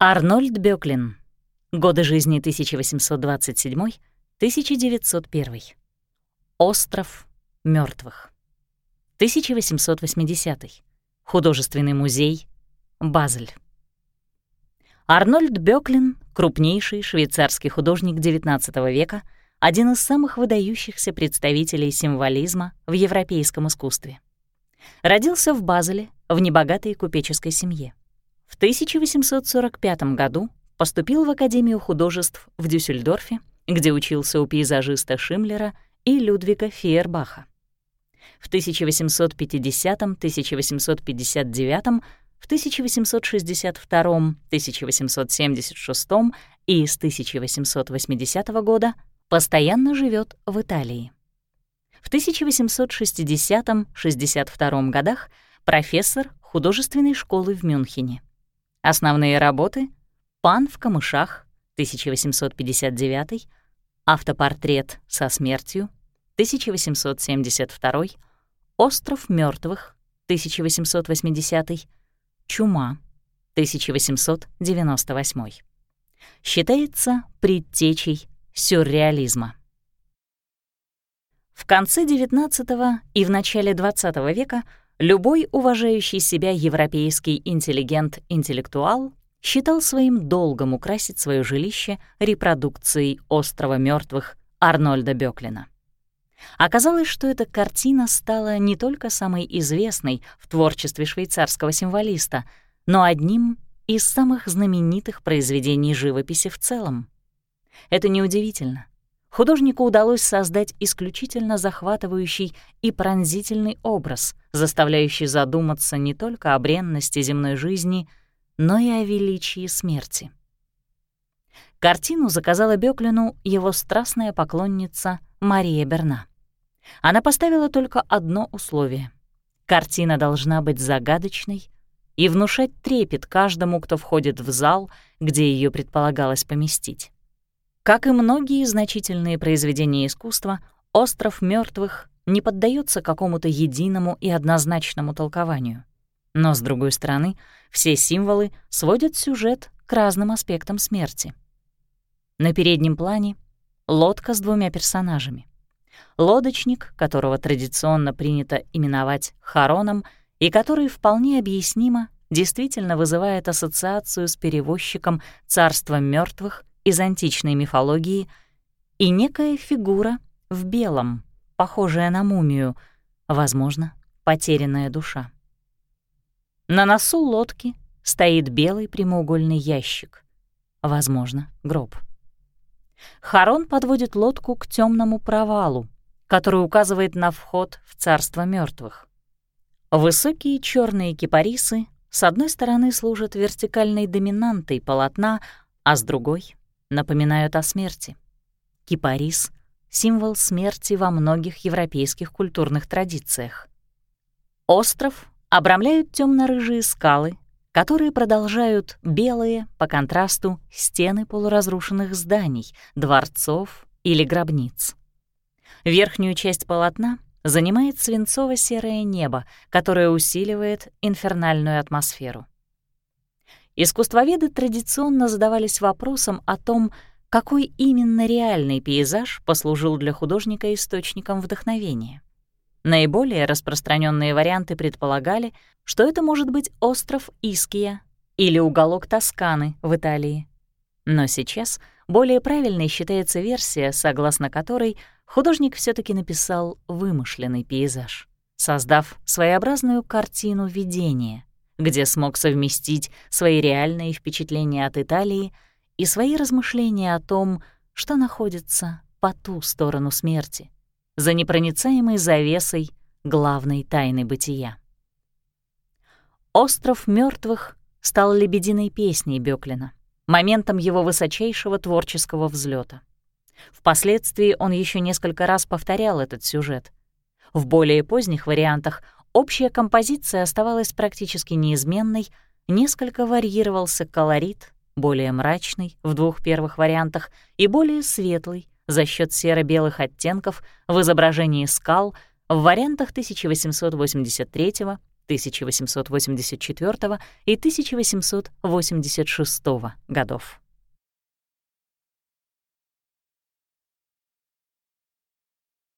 Арнольд Бёклин. Годы жизни 1827-1901. Остров мертвых. 1880. Художественный музей. Базель. Арнольд Бёклин — крупнейший швейцарский художник XIX века, один из самых выдающихся представителей символизма в европейском искусстве. Родился в Базеле в небогатой купеческой семье. В 1845 году поступил в Академию художеств в Дюссельдорфе, где учился у пейзажиста Шимлера и Людвига Фейербаха. В 1850-1859, в 1862, 1876 и с 1880 года постоянно живет в Италии. В 1860-62 годах профессор художественной школы в Мюнхене. Основные работы «Пан в камышах» 1859, «Автопортрет со смертью» 1872, «Остров мертвых» 1880, «Чума» 1898. Считается предтечей сюрреализма. В конце XIX и в начале XX века Любой уважающий себя европейский интеллигент-интеллектуал считал своим долгом украсить свое жилище репродукцией «Острова мертвых» Арнольда Бёклина. Оказалось, что эта картина стала не только самой известной в творчестве швейцарского символиста, но одним из самых знаменитых произведений живописи в целом. Это неудивительно. Художнику удалось создать исключительно захватывающий и пронзительный образ, заставляющий задуматься не только о бренности земной жизни, но и о величии смерти. Картину заказала Бёклину его страстная поклонница Мария Берна. Она поставила только одно условие. Картина должна быть загадочной и внушать трепет каждому, кто входит в зал, где ее предполагалось поместить. Как и многие значительные произведения искусства, «Остров мертвых не поддается какому-то единому и однозначному толкованию. Но, с другой стороны, все символы сводят сюжет к разным аспектам смерти. На переднем плане — лодка с двумя персонажами. Лодочник, которого традиционно принято именовать Хароном, и который вполне объяснимо действительно вызывает ассоциацию с перевозчиком царства мертвых из античной мифологии и некая фигура в белом, похожая на мумию, возможно, потерянная душа. На носу лодки стоит белый прямоугольный ящик, возможно, гроб. Харон подводит лодку к темному провалу, который указывает на вход в царство мертвых. Высокие черные кипарисы с одной стороны служат вертикальной доминантой полотна, а с другой напоминают о смерти. Кипарис — символ смерти во многих европейских культурных традициях. Остров обрамляют темно рыжие скалы, которые продолжают белые, по контрасту, стены полуразрушенных зданий, дворцов или гробниц. Верхнюю часть полотна занимает свинцово-серое небо, которое усиливает инфернальную атмосферу. Искусствоведы традиционно задавались вопросом о том, какой именно реальный пейзаж послужил для художника источником вдохновения. Наиболее распространенные варианты предполагали, что это может быть остров Иския или уголок Тосканы в Италии. Но сейчас более правильной считается версия, согласно которой художник все таки написал вымышленный пейзаж, создав своеобразную картину видения, где смог совместить свои реальные впечатления от Италии и свои размышления о том, что находится по ту сторону смерти, за непроницаемой завесой главной тайны бытия. «Остров мертвых стал лебединой песней Бёклина, моментом его высочайшего творческого взлета. Впоследствии он еще несколько раз повторял этот сюжет. В более поздних вариантах Общая композиция оставалась практически неизменной, несколько варьировался колорит, более мрачный в двух первых вариантах и более светлый за счет серо-белых оттенков в изображении скал в вариантах 1883, 1884 и 1886 годов.